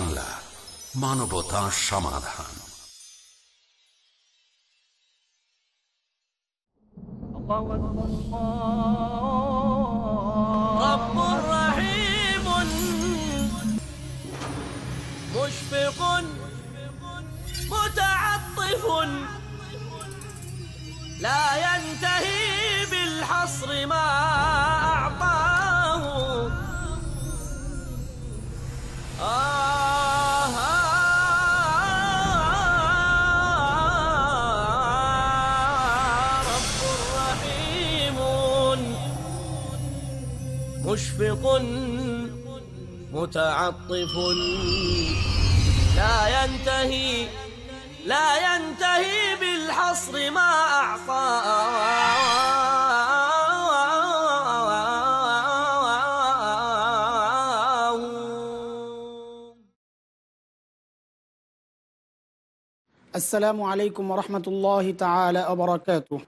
Piece TV Bangla মানবতা সমাধান رب رحيم مشفق متعطف لا ينتهي بالحصر ما مشفق متعطف لا ينتهي لا ينتهي بالحصر ما أعطاه السلام عليكم ورحمة الله تعالى وبركاته.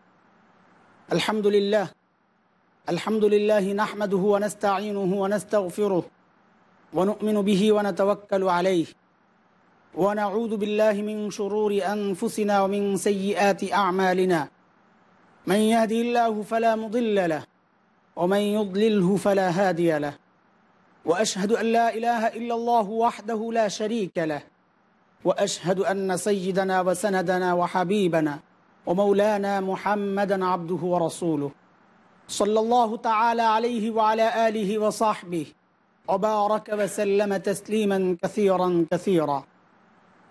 الحمد لله الحمد لله نحمده ونستعينه ونستغفره ونؤمن به ونتوكل عليه. ونعوذ بالله من شرور أنفسنا ومن سيئات أعمالنا. من يهدي الله فلا مضل له ومن يضلله فلا هادي له. وأشهد أن لا إله إلا الله وحده لا شريك له. وأشهد أن سيدنا وسندنا وحبيبنا ومولانا محمدا عبده ورسوله. صلى الله تعالى عليه وعلى آله وصحبه وبارك وسلم تسليما كثيرا كثيرا.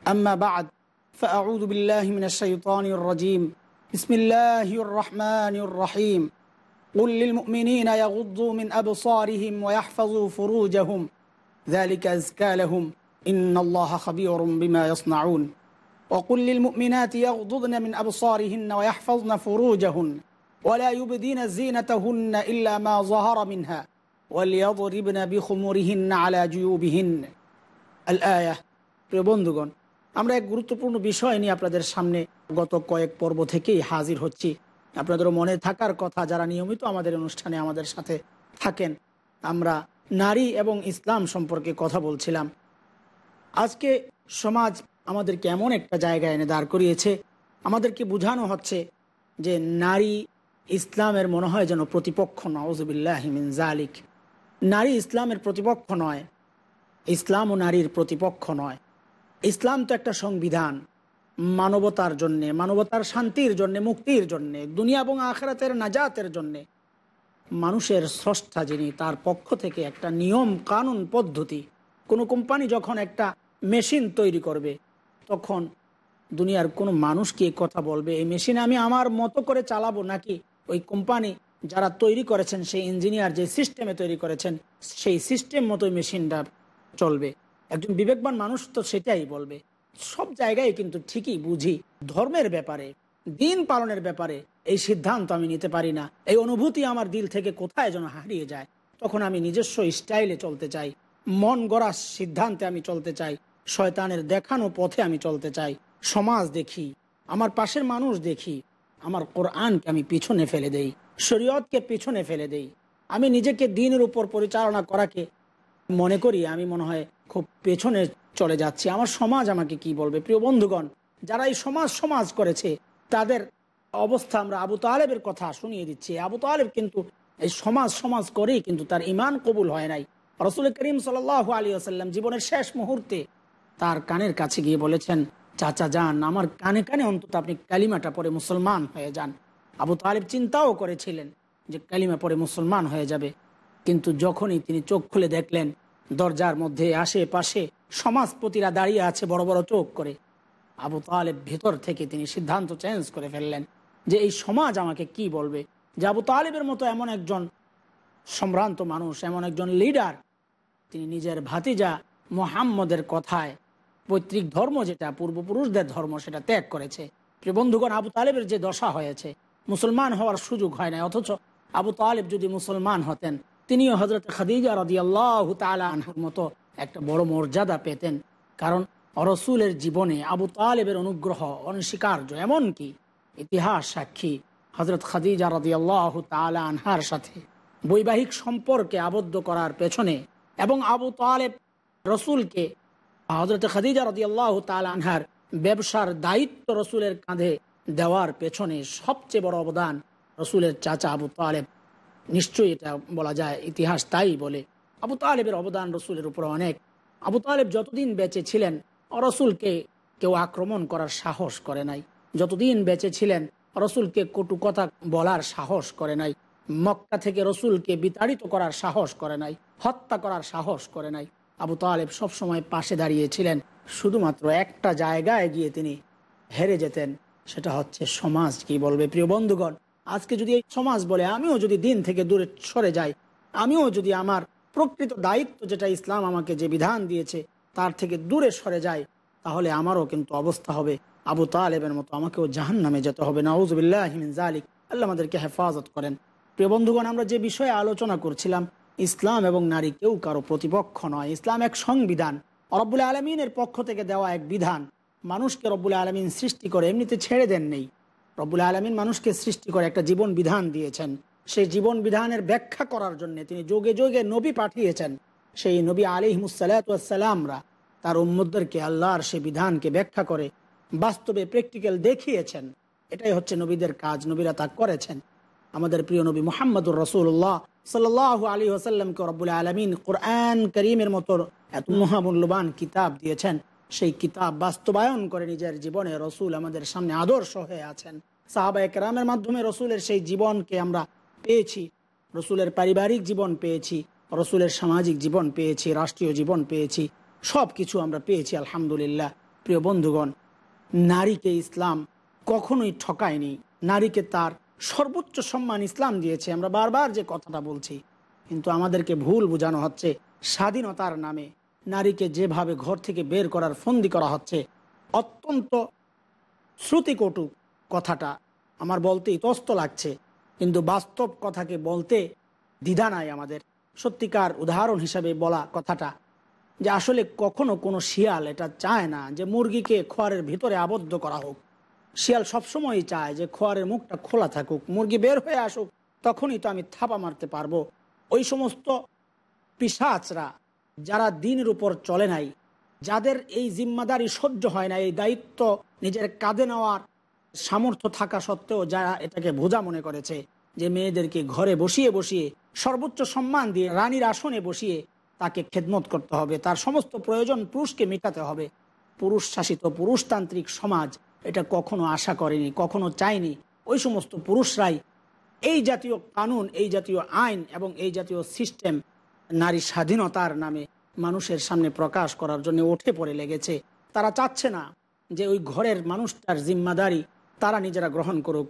أما بعد فأعوذ بالله من الشيطان الرجيم. بسم الله الرحمن الرحيم. قل للمؤمنين يغضوا من أبصارهم ويحفظوا فروجهم. ذلك أزكى لهم. إن الله خبير بما يصنعون. وقل للمؤمنات يغضضن من أبصارهن ويحفظن فروجهن. ولا يبدين زينتهن إلا ما ظهر منها وليضربن بخمرهن على جيوبهن الآية প্রিয় বন্ধুগণ আমরা এক গুরুত্বপূর্ণ বিষয় নিয়ে আপনাদের সামনে গত কয়েক পর্ব থেকেই হাজির হচ্ছি আপনাদেরও মনে থাকার কথা যারা নিয়মিত আমাদের অনুষ্ঠানে আমাদের সাথে থাকেন আমরা নারী এবং ইসলাম সম্পর্কে কথা বলছিলাম আজকে সমাজ আমাদেরকে এমন একটা জায়গায় এনে দাঁড় করিয়েছে আমাদেরকে বোঝানো হচ্ছে যে নারী ইসলামের মনে হয় যেন প্রতিপক্ষ নওয়াজবিল্লাহিমিন জালিক নারী ইসলামের প্রতিপক্ষ নয়, ইসলাম ও নারীর প্রতিপক্ষ নয়। ইসলাম তো একটা সংবিধান, মানবতার জন্যে, মানবতার শান্তির জন্যে, মুক্তির জন্যে, দুনিয়া এবং আখরাতের নাজাতের জন্যে। মানুষের স্রষ্টা যিনি, তার পক্ষ থেকে একটা নিয়ম, কানুন, পদ্ধতি। কোনো কোম্পানি যখন একটা মেশিন তৈরি করবে, তখন দুনিয়ার কোনো মানুষ কি কথা বলবে? এই মেশিন আমি আমার মতো করে চালাবো নাকি ওই কোম্পানি যারা তৈরি করেছেন, সেই ইঞ্জিনিয়ার যে সিস্টেমে তৈরি করেছেন, সেই সিস্টেম মতো মেশিনটা চলবে। একজন বিবেকবান মানুষ তো সেটাই বলবে। সব জায়গায় কিন্তু ঠিকই বুঝি, ধর্মের ব্যাপারে, দিন পালনের ব্যাপারে এই সিদ্ধান্ত আমি নিতে পারি না। এই অনুভূতি আমার দিল থেকে কোথায় যেন হারিয়ে যায়। তখন আমি নিজস্ব স্টাইলে চলতে চাই, মন গড়া সিদ্ধান্তে আমি চলতে চাই, শয়তানের দেখানো পথে আমি চলতে চাই, সমাজ দেখি, আমার পাশের মানুষ দেখি আমার কোরআনকে আমি পিছনে ফেলে দেই, শরীয়তকে পিছনে ফেলে দেই। আমি নিজেকে দিনের উপর পরিচালনা করাকে মনে করি, আমি মনে হয় খুব পেছনে চলে যাচ্ছি। আমার সমাজ আমাকে কি বলবে? প্রিয় বন্ধুগণ, যারা এই সমাজ সমাজ করেছে, তাদের অবস্থা আমরা আবু তালেবের কথা শুনিয়ে দিচ্ছি। আবু তালেব কিন্তু এই সমাজ সমাজ করেই কিন্তু তার ইমান কবুল হয় নাই। রসুল করিম সাল আলী আসাল্লাম জীবনের শেষ মুহূর্তে তার কানের কাছে গিয়ে বলেছেন চাচা যান, আমার কানে কানে অন্তত আপনি কালিমাটা পরে মুসলমান হয়ে যান। আবু তালেব চিন্তাও করেছিলেন যে কালিমা পরে মুসলমান হয়ে যাবে। কিন্তু যখনই তিনি চোখ খুলে দেখলেন, দরজার মধ্যে আশেপাশে সমাজপতিরা দাঁড়িয়ে আছে বড় বড় চোখ করে। আবু তালেব ভেতর থেকে তিনি সিদ্ধান্ত চেঞ্জ করে ফেললেন যে এই সমাজ আমাকে কি বলবে? যে আবু তালেবের মতো এমন একজন সম্ভ্রান্ত মানুষ, এমন একজন লিডার তিনি নিজের ভাতিজা মোহাম্মদের কথায় পৈতৃক ধর্ম যেটা, পূর্বপুরুষদের ধর্ম সেটা ত্যাগ করেছে। প্রিয় বন্ধুগণ, আবু তালেবের যে দশা হয়েছে, মুসলমান হওয়ার সুযোগ হয় না অথচ আবু তালেব যদি মুসলমান হতেন, তিনিও হজরত খাদিজা রদি আল্লাহ তালার মতো একটা বড় মর্যাদা পেতেন। কারণ রসুলের জীবনে আবু তালেবের অনুগ্রহ অনস্বীকার্য, এমনকি ইতিহাস সাক্ষী হজরত খাদিজা রদি আল্লাহ আনহার সাথে বৈবাহিক সম্পর্কে আবদ্ধ করার পেছনে এবং আবু তালেব রসুলকে হজরত খাদিজা আল্লাহ আনহার ব্যবসার দায়িত্ব রসুলের কাঁধে দেওয়ার পেছনে সবচেয়ে বড় অবদান রসুলের চাচা আবু তালেব। নিশ্চয়ই এটা বলা যায় ইতিহাস তাই বলে। আবু তালেবের অবদান রসুলের উপর অনেক। আবু তালেব যতদিন বেঁচে ছিলেন, রসুলকে কেউ আক্রমণ করার সাহস করে নাই। যতদিন বেঁচে ছিলেন, রসুলকে কটু কথা বলার সাহস করে নাই। মক্কা থেকে রসুলকে বিতাড়িত করার সাহস করে নাই, হত্যা করার সাহস করে নাই। আবু তালেব সবসময় পাশে দাঁড়িয়েছিলেন। শুধুমাত্র একটা জায়গায় গিয়ে তিনি হেরে যেতেন। সেটা হচ্ছে সমাজ, কি বলবে প্রিয় বন্ধুগণ? আজকে যদি এই সমাজ বলে, আমিও যদি দিন থেকে দূরে সরে যাই, আমিও যদি আমার প্রকৃত দায়িত্ব যেটা ইসলাম আমাকে যে বিধান দিয়েছে, তার থেকে দূরে সরে যায় তাহলে আমারও কিন্তু অবস্থা হবে। আবু তালেবের মতো আমাকেও জাহান নামে যেতে হবে। নাউজবিল্লাহমিন জালিক আল্লাহ আমাদেরকে হেফাজত করেন। প্রিয় বন্ধুগণ, আমরা যে বিষয়ে আলোচনা করছিলাম ইসলাম এবং নারী কেউ কারও প্রতিপক্ষ নয়। ইসলাম এক সংবিধান। রব্বুল আলমিনের পক্ষ থেকে দেওয়া এক বিধান। মানুষকে রব্বুল আলমিন সৃষ্টি করে এমনিতে ছেড়ে দেন নেই। রব্বুল আলমিন মানুষকে সৃষ্টি করে একটা জীবন বিধান দিয়েছেন। সেই জীবন বিধানের ব্যাখ্যা করার জন্য তিনি যোগে যোগে নবী পাঠিয়েছেন। সেই নবী আলিহমুসাল্লাতামরা তার উম্মদদেরকে আল্লাহর সেই বিধানকে ব্যাখ্যা করে বাস্তবে প্র্যাকটিক্যাল দেখিয়েছেন। এটাই হচ্ছে নবীদের কাজ। নবীরা তা করেছেন। আমাদের প্রিয় নবী মোহাম্মদুর রসুল্লাহ সাল্লাহ আলী ওসাল্লামকে রব্বুল আলমিন কোরআন করিমের মতো এত মহামূল্যবান কিতাব দিয়েছেন। সেই কিতাব বাস্তবায়ন করে নিজের জীবনে রসুল আমাদের সামনে আদর্শ হয়ে আছেন। সাহাবা একরামের মাধ্যমে রসুলের সেই জীবনকে আমরা পেয়েছি। রসুলের পারিবারিক জীবন পেয়েছি, রসুলের সামাজিক জীবন পেয়েছি, রাষ্ট্রীয় জীবন পেয়েছি সব কিছু আমরা পেয়েছি, আলহামদুলিল্লাহ। প্রিয় বন্ধুগণ, নারীকে ইসলাম কখনোই ঠকায়নি। নারীকে তার সর্বোচ্চ সম্মান ইসলাম দিয়েছে। আমরা বারবার যে কথাটা বলছি, কিন্তু আমাদেরকে ভুল বোঝানো হচ্ছে স্বাধীনতার নামে। নারীকে যেভাবে ঘর থেকে বের করার ফন্দি করা হচ্ছে, অত্যন্ত শ্রুতিকটু কথাটা আমার বলতে ইতস্ত লাগছে। কিন্তু বাস্তব কথাকে বলতে দ্বিধা নাই আমাদের। সত্যিকার উদাহরণ হিসাবে বলা কথাটা যে আসলে কখনো কোনো শিয়াল এটা চায় না যে মুরগিকে খোয়ারের ভিতরে আবদ্ধ করা হোক। শিয়াল সবসময়ই চায় যে খোয়ারের মুখটা খোলা থাকুক, মুরগি বের হয়ে আসুক, তখনই তো আমি থাপা মারতে পারব। ওই সমস্ত পিসাচরা যারা দিনের উপর চলে নাই, যাদের এই জিম্মাদারি সহ্য হয় না, এই দায়িত্ব নিজের কাঁধে নেওয়ার সামর্থ্য থাকা সত্ত্বেও যারা এটাকে বোঝা মনে করেছে যে মেয়েদেরকে ঘরে বসিয়ে বসিয়ে, সর্বোচ্চ সম্মান দিয়ে রানীর আসনে বসিয়ে তাকে খেদমত করতে হবে, তার সমস্ত প্রয়োজন পুরুষকে মেটাতে হবে। পুরুষ শাসিত পুরুষতান্ত্রিক সমাজ এটা কখনো আশা করেনি, কখনো চায়নি। ওই সমস্ত পুরুষরাই এই জাতীয় কানুন, এই জাতীয় আইন এবং এই জাতীয় সিস্টেম নারী স্বাধীনতার নামে মানুষের সামনে প্রকাশ করার জন্য উঠে পড়ে লেগেছে। তারা চাচ্ছে না যে ওই ঘরের মানুষটার জিম্মাদারি তারা নিজেরা গ্রহণ করুক।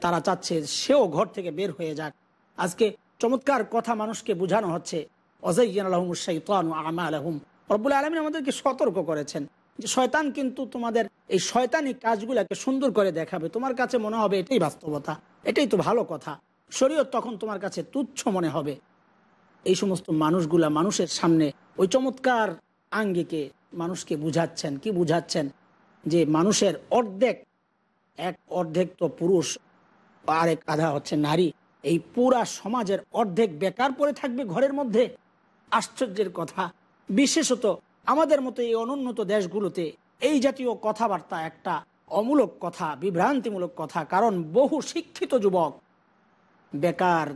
তারা চাচ্ছে সেও ঘর থেকে বের হয়ে যাক। আজকে চমৎকার কথা মানুষকে বোঝানো হচ্ছে। অজৈন আলহম শাইতান আমা আলহম রব্বুল আলমিন আমাদেরকে সতর্ক করেছেন। যে শয়তান কিন্তু তোমাদের এই শয়তানি কাজগুলাকে সুন্দর করে দেখাবে। তোমার কাছে মনে হবে এটাই বাস্তবতা, এটাই তো ভালো কথা। শরীয়ত তখন তোমার কাছে তুচ্ছ মনে হবে। এই সমস্ত মানুষগুলা মানুষের সামনে ওই চমৎকার আঙ্গিকে মানুষকে বুঝাচ্ছেন। কি বুঝাচ্ছেন? যে মানুষের অর্ধেক, এক অর্ধেক তো পুরুষ, আরেক আধা হচ্ছে নারী। এই পুরা সমাজের অর্ধেক বেকার পড়ে থাকবে ঘরের মধ্যে। আশ্চর্যের কথা। বিশেষত আমাদের মতো এই অনুন্নত দেশগুলোতে এই জাতীয় কথাবার্তা একটা অমূলক কথা, বিভ্রান্তিমূলক কথা, কারণ বহু শিক্ষিত যুবক বেকার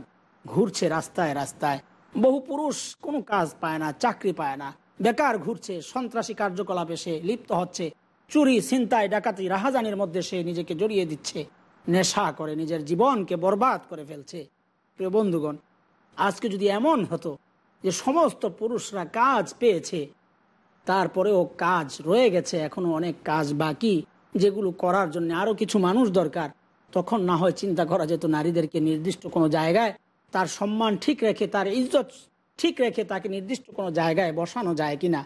ঘুরছে রাস্তায় রাস্তায়। বহু পুরুষ কোনো কাজ পায় না, চাকরি পায় না। বেকার ঘুরছে, সন্ত্রাসী কার্যকলাপে সে লিপ্ত হচ্ছে। চুরি, ছিনতাই, ডাকাতি, রাহাজানির মধ্যে সে নিজেকে জড়িয়ে দিচ্ছে। নেশা করে, নিজের জীবনকে বরবাদ করে ফেলছে। প্রিয় বন্ধুগণ, আজকে যদি এমন হতো যে সমস্ত পুরুষরা কাজ পেয়েছে তারপরেও কাজ রয়ে গেছে, এখনও অনেক কাজ বাকি, যেগুলো করার জন্য আরও কিছু মানুষ দরকার। তখন না হয় চিন্তা করা যেত নারীদেরকে নির্দিষ্ট কোনো জায়গায় তার সম্মান ঠিক রেখে, তার ইজ্জত ঠিক রেখে তাকে নির্দিষ্ট কোনো জায়গায় বসানো যায় কিনা।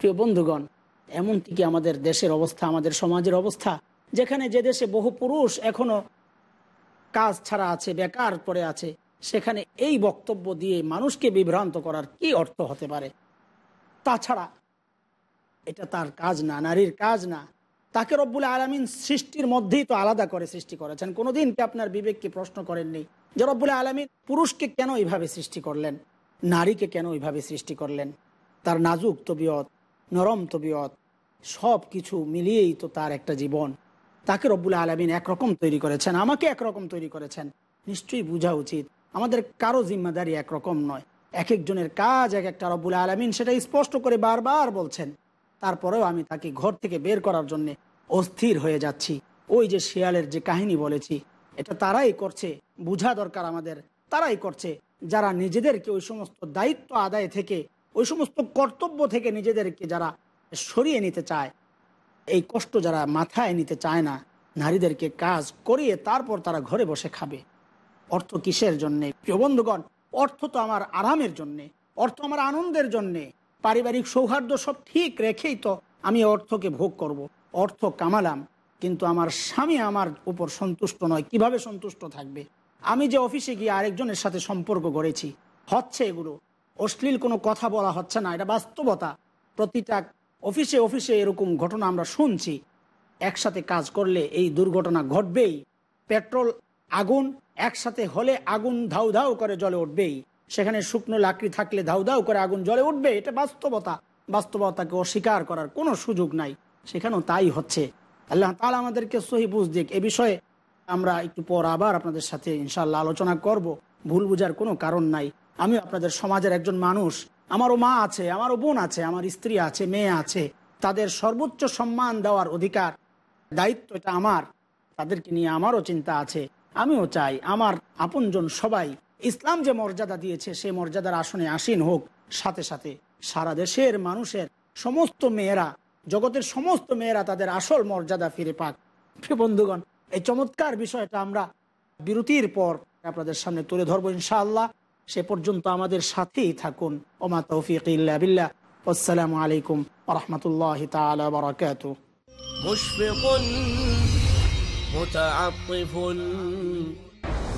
প্রিয় বন্ধুগণ, এমনটি কি আমাদের দেশের অবস্থা, আমাদের সমাজের অবস্থা? যেখানে যে দেশে বহু পুরুষ এখনও কাজ ছাড়া আছে, বেকার পড়ে আছে, সেখানে এই বক্তব্য দিয়ে মানুষকে বিভ্রান্ত করার কি অর্থ হতে পারে? তাছাড়া এটা তার কাজ না, নারীর কাজ না। তাকে রব্বুল আলমিন সৃষ্টির মধ্যেই তো আলাদা করে সৃষ্টি করেছেন। কোনোদিন কি আপনার বিবেককে প্রশ্ন করেননি যে রব্বুল আলমিন পুরুষকে কেন এইভাবে সৃষ্টি করলেন? নারীকে কেন এইভাবে সৃষ্টি করলেন? তার নাজুক তবিয়ত, নরম তবিয়ত সব কিছু মিলিয়েই তো তার একটা জীবন। তাকে রব্বুল আলমিন একরকম তৈরি করেছেন, আমাকে একরকম তৈরি করেছেন। নিশ্চয়ই বোঝা উচিত, আমাদের কারও জিম্মাদারি একরকম নয়। এক একজনের কাজ এক একটা রব্বুল আলমিন সেটা স্পষ্ট করে বারবার বলছেন। তারপরেও আমি তাকে ঘর থেকে বের করার জন্য অস্থির হয়ে যাচ্ছি। ওই যে শিয়ালের যে কাহিনী বলেছি, এটা তারাই করছে, বোঝা দরকার আমাদের, তারাই করছে। যারা নিজেদেরকে ওই সমস্ত দায়িত্ব আদায় থেকে, ওই সমস্ত কর্তব্য থেকে নিজেদেরকে যারা সরিয়ে নিতে চায়, এই কষ্ট যারা মাথায় নিতে চায় না, নারীদেরকে কাজ করিয়ে তারপর তারা ঘরে বসে খাবে। অর্থ কিসের জন্যে? প্রিয় বন্ধুগণ, অর্থ তো আমার আরামের জন্যে, অর্থ আমার আনন্দের জন্যে। পারিবারিক সৌহার্দ্য সব ঠিক রেখেই তো আমি অর্থকে ভোগ করব। অর্থ কামালাম, কিন্তু আমার স্বামী আমার উপর সন্তুষ্ট নয়। কীভাবে সন্তুষ্ট থাকবে? আমি যে অফিসে গিয়ে আরেকজনের সাথে সম্পর্ক গড়েছি হচ্ছে এগুলো। অশ্লীল কোনো কথা বলা হচ্ছে না, এটা বাস্তবতা। প্রতিটা অফিসে অফিসে এরকম ঘটনা আমরা শুনছি। একসাথে কাজ করলে এই দুর্ঘটনা ঘটবেই। পেট্রোল আগুন একসাথে হলে আগুন ধাউ ধাউ করে জলে উঠবেই। সেখানে শুকনো লাকড়ি থাকলে ধাউ ধাউ করে আগুন জ্বলে উঠবে, এটা বাস্তবতা। বাস্তবতাকে অস্বীকার করার কোনো সুযোগ নাই। সেখানেও তাই হচ্ছে। আল্লাহ তালা আমাদেরকে সহি বুঝ দিক। এ বিষয়ে আমরা একটু পর আবার আপনাদের সাথে ইনশাল্লাহ আলোচনা করব। ভুল বুঝার কোনো কারণ নাই। আমি আপনাদের সমাজের একজন মানুষ। আমারও মা আছে, আমারও বোন আছে, আমার স্ত্রী আছে, মেয়ে আছে। তাদের সর্বোচ্চ সম্মান দেওয়ার অধিকার, দায়িত্ব এটা আমার। তাদেরকে নিয়ে আমারও চিন্তা আছে। আমিও চাই, আমার আপনজন সবাই ইসলাম যে মর্যাদা দিয়েছে সেই মর্যাদার আসনে আসীন হোক সাথে সাথে সারা দেশের মানুষের সমস্ত মেয়েরা জগতের সমস্ত মেয়েরা তাদের আসল মর্যাদা ফিরে পাক প্রিয় বন্ধুগণ এই চমৎকার বিষয়টা আমরা বিরতির পর আপনাদের সামনে তুলে ধরবো ইনশাআল্লাহ সে পর্যন্ত আমাদের সাথেই থাকুন ওমা তৌফিক ইল্লা বিল্লাহ আসসালামু আলাইকুম রহমতুল্লাহ তালা বারাকাতু مشفق متعطف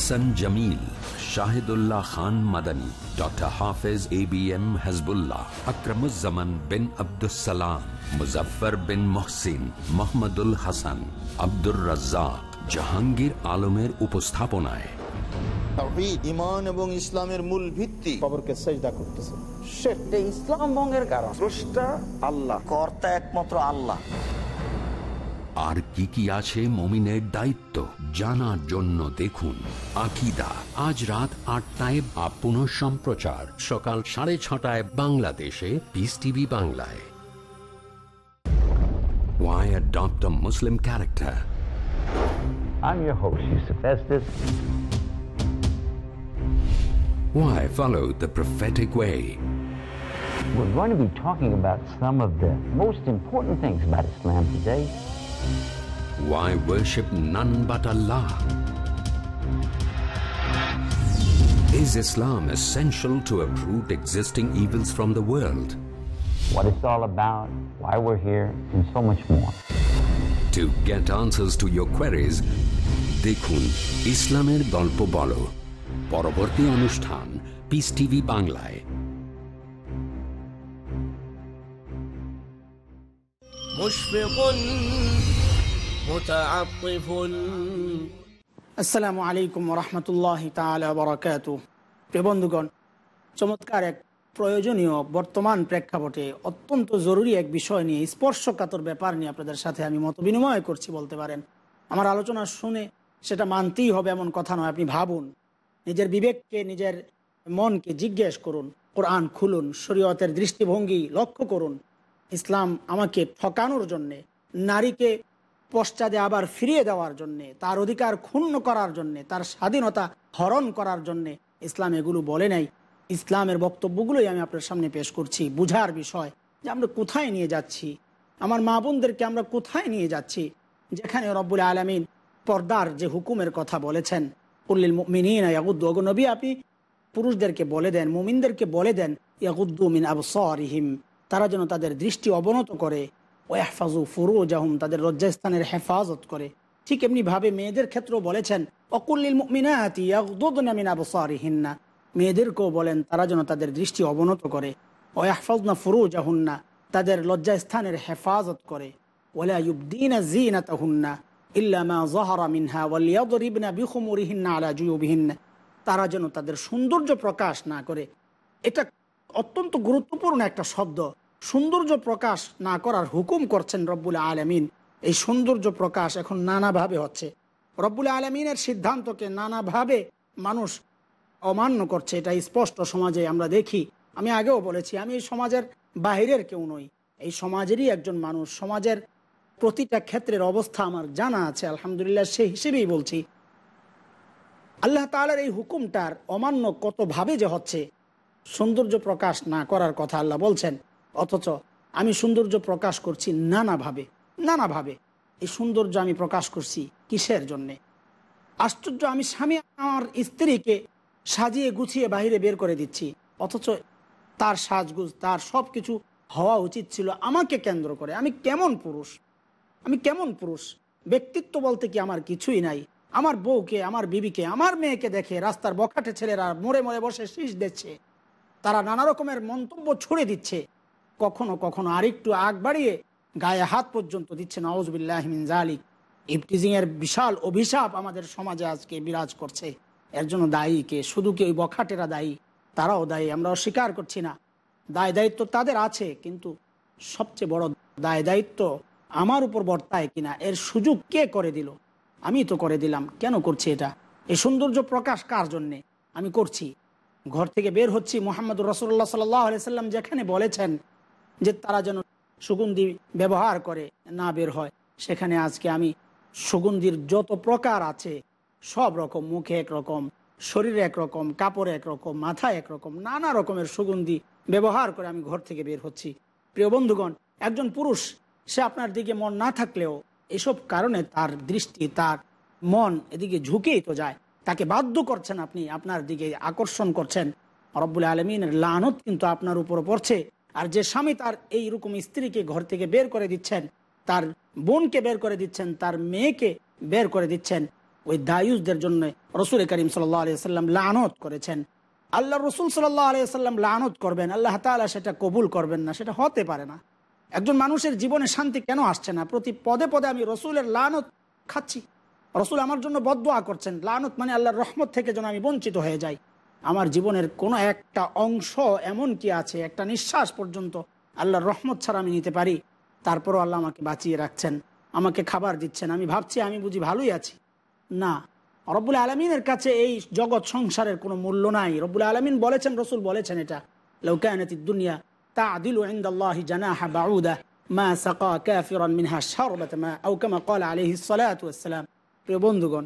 Hasan Jamil Shahidullah Khan Madani doctor Hafez A B M Hasbullah Akramuzzaman bin Abdussalam Muzaffar bin Mohsin Mohammadul Hasan Abdur Razzak Jahangir আলমের উপস্থাপনায়। এবং ইসলামের মূল ভিত্তি। কবরকে সেজদা করতেছে। ইসলাম ভঙ্গের কারণ। আল্লাহ কর্তা একমাত্র আল্লাহ। আর কি কি আছে মমিনের দায়িত্ব জানার জন্য দেখুন আকিদা আজ রাত আটটায় বা পুনঃ সম্প্রচার সকাল সাড়ে ছটায় বাংলাদেশে পিস টিভি বাংলায় Why adopt a Muslim character? I'm your host, Yusuf Estes. Why follow the prophetic way? We're going to be talking about some of the most important things about Islam today. Why worship none but Allah? Is Islam essential to uproot existing evils from the world? What it's all about, why we're here, and so much more. To get answers to your queries, দেখুন ইসলামের গল্প বলো পরবর্তী অনুষ্ঠান piece TV বাংলায় مشفق متعطف আসসালামু আলাইকুম রহমতুল্লাহ তালা বরাকাত প্রিয় বন্ধুগণ চমৎকার এক প্রয়োজনীয় বর্তমান প্রেক্ষাপটে অত্যন্ত জরুরি এক বিষয় নিয়ে স্পর্শকাতর ব্যাপার নিয়ে আপনাদের সাথে আমি মত বিনিময় করছি বলতে পারেন আমার আলোচনা শুনে সেটা মানতেই হবে এমন কথা নয় আপনি ভাবুন নিজের বিবেককে নিজের মনকে জিজ্ঞেস করুন কোরআন খুলুন শরীয়তের দৃষ্টিভঙ্গি লক্ষ্য করুন ইসলাম আমাকে ঠকানোর জন্যে, নারীকে পশ্চাদে আবার ফিরিয়ে দেওয়ার জন্যে, তার অধিকার ক্ষুণ্ণ করার জন্যে, তার স্বাধীনতা হরণ করার জন্যে ইসলাম এগুলো বলে নাই। ইসলামের বক্তব্যগুলোই আমি আপনার সামনে পেশ করছি, বুঝার বিষয় যে আমরা কোথায় নিয়ে যাচ্ছি। আমার মা বোনদেরকে আমরা কোথায় নিয়ে যাচ্ছি? যেখানে রব্বুল আলমিন পর্দার যে হুকুমের কথা বলেছেন উল্লিল মিনীন ইয়াগুদ্দু ওগো নবী আপনি পুরুষদেরকে বলে দেন, মুমিনদেরকে বলে দেন, ইয়াগুদ্দু মিন আবসরিহিম তারা যেন তাদের দৃষ্টি অবনত করে। ওয়াহফাজু ফুরুজ জাহুম তাদের লজ্জাস্থানের হেফাজত করে। ঠিক এমনি ভাবে মেয়েদের ক্ষেত্রেও বলেছেন অকুল্লিল মিনাতি মিনা মেয়েদেরকেও বলেন, তারা যেন তাদের দৃষ্টি অবনত করে। ওয়াহফাজনা ফুরুজ আহুন্না তাদের লজ্জাস্থানের হেফাজত করে। ওলা ইউদ্দিন জিনাতাহুন্না ইল্লা মা যাহারা মিনহা ওয়ালিয়াদরিবনা বিখুমুরিহিন্না আলা জুয়ুবিহিন্না। তারা যেন তাদের সৌন্দর্য প্রকাশ না করে। এটা অত্যন্ত গুরুত্বপূর্ণ একটা শব্দ। সৌন্দর্য প্রকাশ না করার হুকুম করছেন রব্বুল আলমিন। এই সৌন্দর্য প্রকাশ এখন নানাভাবে হচ্ছে। রব্বুল আলমিনের সিদ্ধান্তকে নানাভাবে মানুষ অমান্য করছে, এটা স্পষ্ট সমাজে আমরা দেখি। আমি আগেও বলেছি, আমি এই সমাজের বাহিরের কেউ নই। এই সমাজেরই একজন মানুষ, সমাজের প্রতিটা ক্ষেত্রের অবস্থা আমার জানা আছে, আলহামদুলিল্লাহ সেই হিসেবেই বলছি। আল্লাহ তালার এই হুকুমটার অমান্য কতভাবে যে হচ্ছে, সৌন্দর্য প্রকাশ না করার কথা আল্লাহ বলছেন। অথচ আমি সৌন্দর্য প্রকাশ করছি নানাভাবে নানাভাবে। এই সৌন্দর্য আমি প্রকাশ করছি কিসের জন্যে? আশ্চর্য, আমি স্বামী আমার স্ত্রীকে সাজিয়ে গুছিয়ে বাহিরে বের করে দিচ্ছি। অথচ তার সাজগুজ, তার সব কিছু হওয়া উচিত ছিল আমাকে কেন্দ্র করে। আমি কেমন পুরুষ? আমি কেমন পুরুষ? ব্যক্তিত্ব বলতে কি আমার কিছুই নাই। আমার বউকে, আমার বিবিকে, আমার মেয়েকে দেখে রাস্তার বখাটে ছেলেরা মোড়ে মোড়ে বসে শীষ দিচ্ছে। তারা নানা রকমের মন্তব্য ছুড়ে দিচ্ছে। কখনো কখনো আরেকটু আগ বাড়িয়ে গায়ে হাত পর্যন্ত দিচ্ছে নওয়াজবিল্লাহমিন জালিক এর বিশাল অভিশাপ আমাদের সমাজে আজকে বিরাজ করছে। এর জন্য দায়ী কে? শুধু কি ওই বখাটেরা দায়ী? তারাও দায়ী আমরা অস্বীকার করছি না। দায় দায়িত্ব তাদের আছে, কিন্তু সবচেয়ে বড় দায় দায়িত্ব আমার উপর বর্তায় কিনা, এর সুযোগ কে করে দিল? আমি তো করে দিলাম, কেন করছি এটা? এই সৌন্দর্য প্রকাশ কার জন্যে? আমি করছি। ঘর থেকে বের হচ্ছি মোহাম্মদ রসুল্লাহ সাল্লাহ সাল্লাম যেখানে বলেছেন যে তারা যেন সুগন্ধি ব্যবহার করে না বের হয়। সেখানে আজকে আমি সুগন্ধির যত প্রকার আছে, সব রকম, মুখে একরকম শরীরে একরকম কাপড়ে একরকম মাথায় একরকম নানা রকমের সুগন্ধি ব্যবহার করে আমি ঘর থেকে বের হচ্ছি। প্রিয় বন্ধুগণ, একজন পুরুষ, সে আপনার দিকে মন না থাকলেও এসব কারণে তার দৃষ্টি, তার মন এদিকে ঝুঁকেই তো যায়। তাকে বাধ্য করছেন আপনি, আপনার দিকে আকর্ষণ করছেন। রব্বুল আলমিনের লানত কিন্তু আপনার উপর পড়ছে। আর যে স্বামী তার এই রকম স্ত্রীকে ঘর থেকে বের করে দিচ্ছেন, তার বোনকে বের করে দিচ্ছেন, তার মেয়েকে বের করে দিচ্ছেন, ওই দায়ুসদের জন্য রসুল করিম সাল্লাম লানত করেছেন। আল্লাহ রসুল সাল্লাহ আলিয়াল্লাম লানত করবেন, আল্লাহ তালা সেটা কবুল করবেন না, সেটা হতে পারে না। একজন মানুষের জীবনে শান্তি কেন আসছে না? প্রতি পদে পদে আমি রসুলের লানত খাচ্ছি। রসুল আমার জন্য বদোয়া করছেন। লানত মানে আল্লাহর রহমত থেকে যেন আমি বঞ্চিত হয়ে যাই। আমার জীবনের কোনো একটা অংশ এমন কি আছে, একটা নিঃশ্বাস পর্যন্ত আল্লাহর রহমত ছাড়া আমি নিতে পারি। তারপরও আল্লাহ আমাকে বাঁচিয়ে রাখছেন, আমাকে খাবার দিচ্ছেন। আমি ভাবছি, আমি বুঝি ভালোই আছি। না, রব্বুল আলমিনের কাছে এই জগৎ সংসারের কোনো মূল্য নাই। রব্বুল আলমিন বলেছেন, রসুল বলেছেন এটা। লৌকায়নাতি দুনিয়া তা আদিল মা প্রিয় বন্ধুগণ,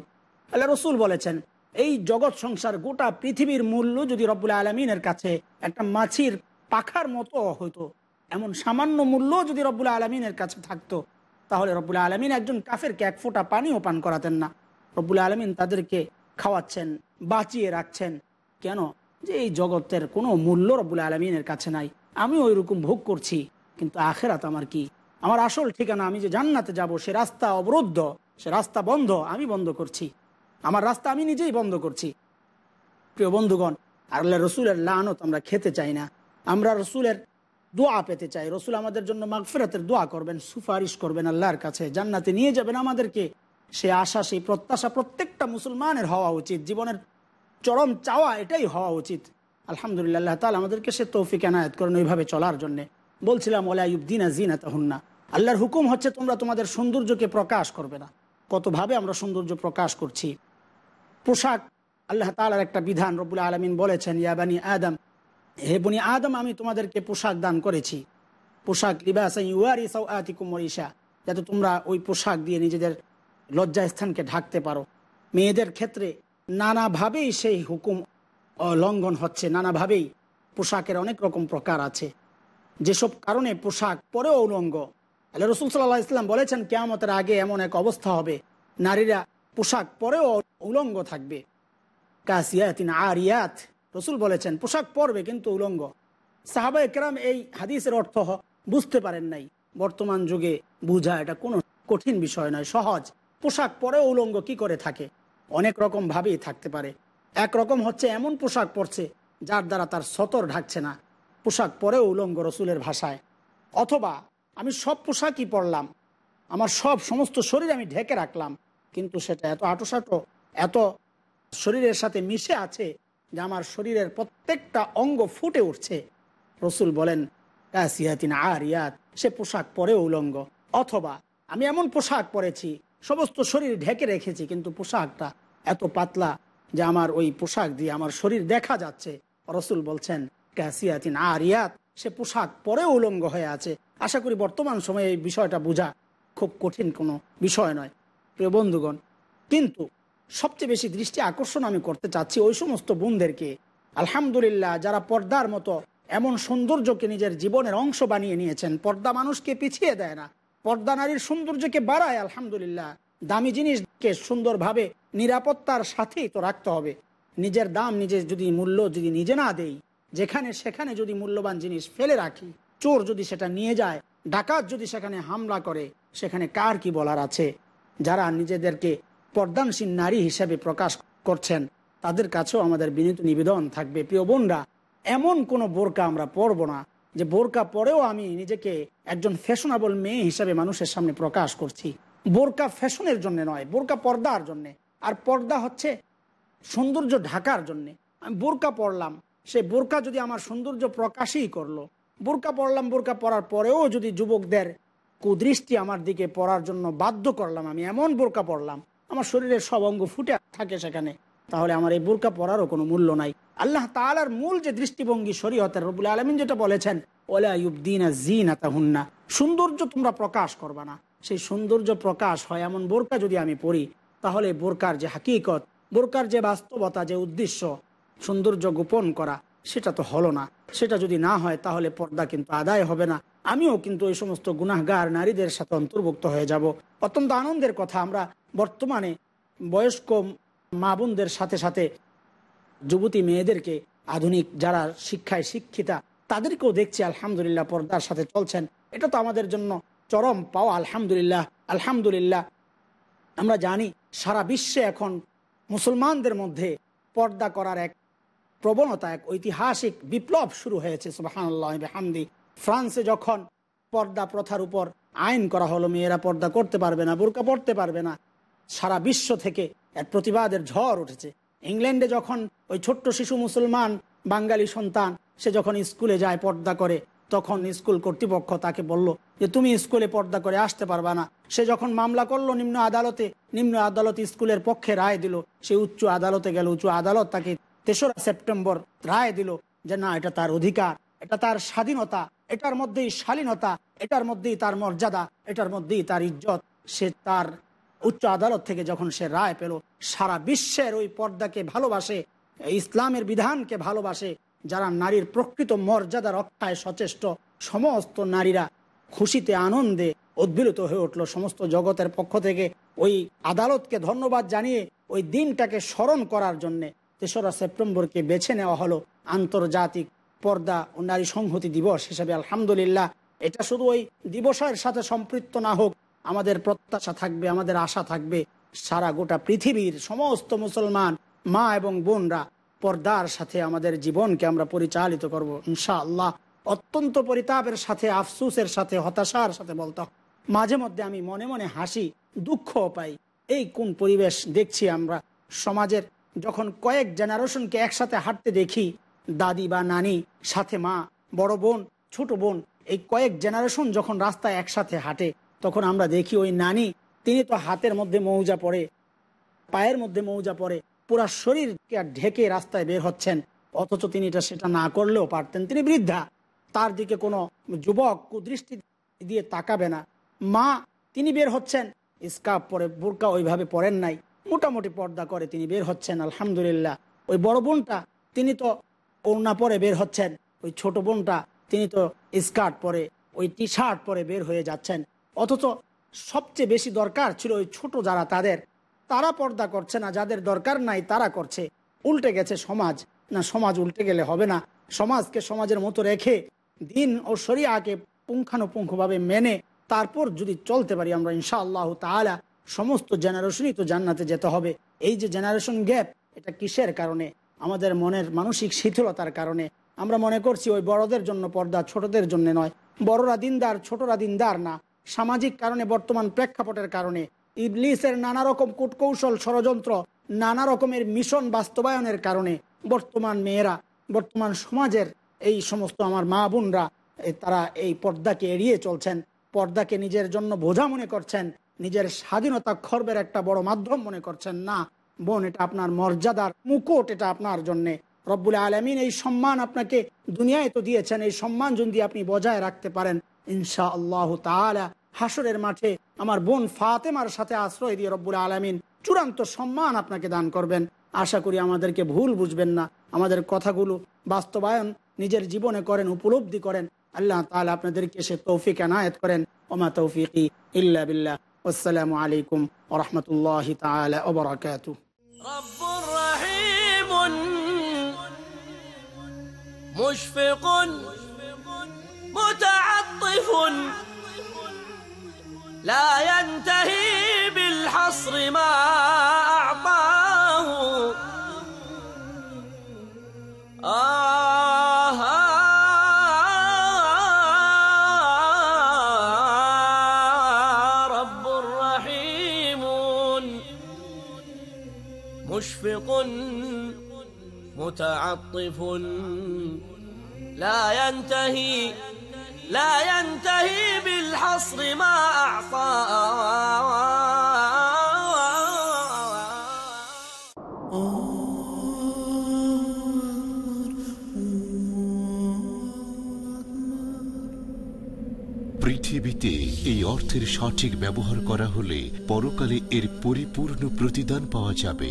আল্লাহ রসুল বলেছেন এই জগৎ সংসার গোটা পৃথিবীর মূল্য যদি রব্বুল আলমিনের কাছে একটা মাছির পাখার মতো হতো এমন সামান্য মূল্য যদি রব্বুল আলমিনের কাছে থাকতো, তাহলে রব্বুল আলমিন একজন কাফেরকে এক ফোঁটা পানিও পান করাতেন না। রব্বুল আলমিন তাদেরকে খাওয়াচ্ছেন, বাঁচিয়ে রাখছেন। কেন? যে এই জগতের কোনো মূল্য রব্বুল আলমিনের কাছে নাই। আমি ওই রকম ভোগ করছি, কিন্তু আখেরাত আমার কি? আমার আসল ঠিকানা আমি যে জান্নাতে যাব, সে রাস্তা অবরুদ্ধ, সে রাস্তা বন্ধ, আমি বন্ধ করছি। আমার রাস্তা আমি নিজেই বন্ধ করছি। প্রিয় বন্ধুগণ, আল্লাহ রসুলের লানত আমরা খেতে চাই না। আমরা রসুলের দোয়া পেতে চাই। রসুল আমাদের জন্য মাগফিরাতের দোয়া করবেন, সুপারিশ করবেন আল্লাহর কাছে। জান্নাতে নিয়ে যাবেন আমাদেরকে। সে আশা সেই প্রত্যাশা প্রত্যেকটা মুসলমানের হওয়া উচিত। জীবনের চরম চাওয়া এটাই হওয়া উচিত। আলহামদুলিল্লাহ তালা আমাদেরকে সে তৌফিক এনায়ত করেন ওইভাবে চলার জন্য। বলছিলাম ওলাইউদ্দিনা জিনা তাহুন্না আল্লাহর হুকুম হচ্ছে তোমরা তোমাদের সৌন্দর্যকে প্রকাশ করবে না। কতভাবে আমরা সৌন্দর্য প্রকাশ করছি। পোশাক, আল্লাহ তালার একটা বিধান রবুল আলমিন বলেছেন ইয়াবানি আদম, হে বনি আদম, আমি তোমাদেরকে পোশাক দান করেছি। পোশাক লিবাস ইউআরিসা যাতে তোমরা ওই পোশাক দিয়ে নিজেদের লজ্জা স্থানকে ঢাকতে পারো। মেয়েদের ক্ষেত্রে নানাভাবেই সেই হুকুম লঙ্ঘন হচ্ছে, নানাভাবেই পোশাকের অনেক রকম প্রকার আছে। যেসব কারণে পোশাক পরেও উলঙ্গ আল্লাহ রসুল সাল্লাহ ইসলাম বলেছেন, কেয়ামতের আগে এমন এক অবস্থা হবে। নারীরা পোশাক পরেও উলঙ্গ থাকবে। কাসিয়াতিন আরিয়াত। রসুল বলেছেন, পোশাক পরবে কিন্তু উলঙ্গ। সাহাবা একরাম এই হাদিসের অর্থ বুঝতে পারেন নাই। বর্তমান যুগে বোঝা এটা কোনো কঠিন বিষয় নয়, সহজ। পোশাক পরেও উলঙ্গ কি করে থাকে? অনেক রকম ভাবেই থাকতে পারে। একরকম হচ্ছে, এমন পোশাক পরছে যার দ্বারা তার সতর ঢাকছে না। পোশাক পরেও উলঙ্গ রসুলের ভাষায়। অথবা আমি সব পোশাকই পরলাম। আমার সব সমস্ত শরীর আমি ঢেকে রাখলাম। কিন্তু সেটা এত আটোসাটো, এত শরীরের সাথে মিশে আছে যে আমার শরীরের প্রত্যেকটা অঙ্গ ফুটে উঠছে। রসুল বলেন, কাসিয়াতিন আরিয়াত সে পোশাক পরে উলঙ্গ। অথবা, আমি এমন পোশাক পরেছি, সমস্ত শরীর ঢেকে রেখেছি, কিন্তু পোশাকটা এত পাতলা যে আমার ওই পোশাক দিয়ে আমার শরীর দেখা যাচ্ছে। রসুল বলছেন, কাসিয়াতিন আরিয়াত সে পোশাক পরেও উলঙ্গ হয়ে আছে। আশা করি বর্তমান সময়ে এই বিষয়টা বোঝা খুব কঠিন কোনো বিষয় নয়, প্রিয় বন্ধুগণ। কিন্তু সবচেয়ে বেশি দৃষ্টি আকর্ষণ আমি করতে চাচ্ছি ওই সমস্ত বোনদেরকে। আলহামদুলিল্লাহ, যারা পর্দার মতো এমন সৌন্দর্যকে নিজের জীবনের অংশ বানিয়ে নিয়েছেন, পর্দা মানুষকে পিছিয়ে দেয় না। পর্দা নারীর সৌন্দর্যকে বাড়ায়, আলহামদুলিল্লাহ। দামি জিনিসকে সুন্দরভাবে নিরাপত্তার সাথেই তো রাখতে হবে। নিজের দাম নিজের যদি মূল্য যদি নিজে না দেই যেখানে সেখানে যদি মূল্যবান জিনিস ফেলে রাখি, চোর যদি সেটা নিয়ে যায়, ডাকাত যদি সেখানে হামলা করে, সেখানে কার কি বলার আছে? যারা নিজেদেরকে পর্দানসীন নারী হিসেবে প্রকাশ করছেন, তাদের কাছেও আমাদের বিনীত নিবেদন থাকবে। প্রিয় বোনরা, এমন কোনো বোরকা আমরা পরব না, যে বোরকা পরেও আমি নিজেকে একজন ফ্যাশনেবল মেয়ে হিসেবে মানুষের সামনে প্রকাশ করছি। বোরকা ফ্যাশনের জন্য নয়, বোরকা পর্দার জন্যে। আর পর্দা হচ্ছে সৌন্দর্য ঢাকার জন্যে। আমি বোরকা পরলাম সেই বোরকা যদি আমার সৌন্দর্য প্রকাশই করল, বোরকা পরলাম, বোরকা পরার পরেও যদি যুবকদের কুদৃষ্টি আমার দিকে পড়ার জন্য বাধ্য করলাম, আমি এমন বোরকা পরলাম, আমার শরীরের সব অঙ্গ ফুটে থাকে সেখানে, তাহলে আমার এই বোরকা পরারও কোনো মূল্য নাই। আল্লাহ তালার মূল যে দৃষ্টিভঙ্গি শরীয়তের রবুল আলমিন যেটা বলেছেন ওলা সৌন্দর্য তোমরা প্রকাশ করবা না। সেই সৌন্দর্য প্রকাশ হয় এমন বোরকা যদি আমি পড়ি তাহলে বোরকার যে হাকিকত, বোরকার যে বাস্তবতা, যে উদ্দেশ্য সৌন্দর্য গোপন করা, সেটা তো হলো না। সেটা যদি না হয়, তাহলে পর্দা কিন্তু আদায় হবে না। আমিও কিন্তু এই সমস্ত গুনাহগার নারীদের সাথে অন্তর্ভুক্ত হয়ে যাব। অত্যন্ত আনন্দের কথা আমরা বর্তমানে বয়স্ক মা বোনদের সাথে সাথে যুবতী মেয়েদেরকে আধুনিক যারা শিক্ষায় শিক্ষিতা, তাদেরকেও দেখছি আলহামদুলিল্লাহ পর্দার সাথে চলছেন। এটা তো আমাদের জন্য চরম পাওয়া, আলহামদুলিল্লাহ আলহামদুলিল্লাহ। আমরা জানি সারা বিশ্বে এখন মুসলমানদের মধ্যে পর্দা করার এক প্রবণতা, এক ঐতিহাসিক বিপ্লব শুরু হয়েছে হামদি ফ্রান্সে যখন পর্দা প্রথার উপর আইন করা হলো, মেয়েরা পর্দা করতে পারবে না, বোরকা পড়তে পারবে না, সারা বিশ্ব থেকে এক প্রতিবাদের ঝড় উঠেছে। ইংল্যান্ডে যখন ওই ছোট্ট শিশু মুসলমান বাঙালি সন্তান, সে যখন স্কুলে যায় পর্দা করে, তখন স্কুল কর্তৃপক্ষ তাকে বলল যে, তুমি স্কুলে পর্দা করে আসতে পারবা না। সে যখন মামলা করল, নিম্ন আদালতে, নিম্ন আদালত স্কুলের পক্ষে রায় দিল, সে উচ্চ আদালতে গেল, উচ্চ আদালত তাকে তেসরা সেপ্টেম্বর রায় দিল যে না, এটা তার অধিকার, এটা তার স্বাধীনতা, এটার মধ্যেই শালীনতা, এটার মধ্যেই তার মর্যাদা, এটার মধ্যেই তার ইজ্জত। সে তার উচ্চ আদালত থেকে যখন সে রায় পেল, সারা বিশ্বের ওই পর্দাকে ভালোবাসে, ইসলামের বিধানকে ভালোবাসে, যারা নারীর প্রকৃত মর্যাদা রক্ষায় সচেষ্ট, সমস্ত নারীরা খুশিতে, আনন্দে উদ্বিলিত হয়ে উঠল। সমস্ত জগতের পক্ষ থেকে ওই আদালতকে ধন্যবাদ জানিয়ে ওই দিনটাকে স্মরণ করার জন্যে তেসরা সেপ্টেম্বরকে বেছে নেওয়া হলো আন্তর্জাতিক পর্দা ও নারী সংহতি দিবস হিসেবে। আলহামদুলিল্লাহ, এটা শুধু ওই দিবসের সাথে সম্পৃক্ত না হোক, আমাদের প্রত্যাশা থাকবে, আমাদের আশা থাকবে, সারা গোটা পৃথিবীর সমস্ত মুসলমান মা এবং বোনরা পর্দার সাথে আমাদের জীবনকে আমরা পরিচালিত করব ইনশা আল্লাহ অত্যন্ত পরিতাপের সাথে, আফসুসের সাথে, হতাশার সাথে বলতে। মাঝে মধ্যে আমি মনে মনে হাসি দুঃখ পাই। এই কোন পরিবেশ দেখছি আমরা সমাজের যখন কয়েক জেনারেশনকে একসাথে হাঁটতে দেখি, দাদি বা নানি, সাথে মা, বড় বোন, ছোট বোন, এই কয়েক জেনারেশন যখন রাস্তায় একসাথে হাঁটে, তখন আমরা দেখি ওই নানি, তিনি তো হাতের মধ্যে মৌজা পরে, পায়ের মধ্যে মৌজা পরে, পুরা শরীরকে ঢেকে রাস্তায় বের হচ্ছেন। অথচ তিনি এটা সেটা না করলেও পারতেন। তিনি বৃদ্ধা, তার দিকে কোনো যুবক কুদৃষ্টি দিয়ে তাকাবে না। মা, তিনি বের হচ্ছেন। স্কার্ফ পরে, বোরকা ওইভাবে পরেন নাই। মোটামুটি পর্দা করে তিনি বের হচ্ছেন, আলহামদুলিল্লাহ। ওই বড় বোনটা, তিনি তো ওড়না পরে বের হচ্ছেন। ওই ছোট বোনটা, তিনি তো স্কার্ট পরে, ওই টি শার্ট পরে বের হয়ে যাচ্ছেন। অথচ সবচেয়ে বেশি দরকার ছিল ওই ছোট যারা তাদের, তারা পর্দা করছে না, যাদের দরকার নাই তারা করছে। উল্টে গেছে সমাজ। না, সমাজ উল্টে গেলে হবে না। সমাজকে সমাজের মতো রেখে দিন ও শরিয়াকে পুঙ্খানুপুঙ্খভাবে মেনে, তারপর যদি চলতে পারি আমরা ইনশা আল্লাহ সমস্ত জেনারেশনই তো জান্নাতে যেতে হবে। এই যে জেনারেশন গ্যাপ এটা কিসের কারণে? আমাদের মনের মানসিক শিথিলতার কারণে। আমরা মনে করছি ওই বড়দের জন্য পর্দা ছোটদের জন্য নয়। বড়রা দিনদার, ছোটরা দিনদার না। সামাজিক কারণে বর্তমান প্রেক্ষাপটের কারণে। ইবলিসের নানা রকম কূটকৌশল, ষড়যন্ত্র, নানা রকমের মিশন বাস্তবায়নের কারণে বর্তমান মেয়েরা, বর্তমান সমাজের এই সমস্ত আমার মা বোনরা তারা এই পর্দাকে এড়িয়ে চলছেন, পর্দাকে নিজের জন্য বোঝা মনে করছেন নিজের স্বাধীনতা খর্বের একটা বড় মাধ্যম মনে করছেন না। বোন, এটা আপনার মর্যাদার মুকুট, এটা আপনার জন্যে। রব্বুল আলমিন এই সম্মান আপনাকে দুনিয়ায় তো দিয়েছেন, এই সম্মান যদি আপনি বজায় রাখতে পারেন ইনশা আল্লাহ তালা হাসরের মাঠে আমার বোন ফাতেমার সাথে আশ্রয় দিয়ে রব্বুল আলমিন চূড়ান্ত সম্মান আপনাকে দান করবেন। আশা করি আমাদেরকে ভুল বুঝবেন না। আমাদের কথাগুলো বাস্তবায়ন নিজের জীবনে করেন, উপলব্ধি করেন। আল্লাহ তালা আপনাদেরকে সে তৌফিক এনায়ত করেন। ওমা তৌফিকি ইল্লা বিল্লাহ। والسلام عليكم ورحمة الله تعالى وبركاته. رب رحيم مشفق متعطف لا ينتهي بالحصر ما أعطاه. آه. متعطف لا ينتهي لا ينتهي بالحصر ما أعطى পৃথিবীতে এই অর্থের সঠিক ব্যবহার করা হলে পরকালে এর পরিপূর্ণ প্রতিদান পাওয়া যাবে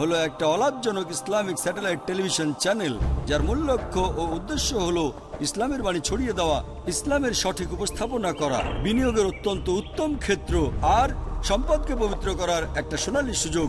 হলো একটা অলাভজনক ইসলামিক স্যাটেলাইট টেলিভিশন চ্যানেল, যার মূল লক্ষ্য ও উদ্দেশ্য হলো ইসলামের বাণী ছড়িয়ে দেওয়া, ইসলামের সঠিক উপস্থাপনা করা। বিনিয়োগের অত্যন্ত উত্তম ক্ষেত্র আর সম্পদকে পবিত্র করার একটা সোনালী সুযোগ।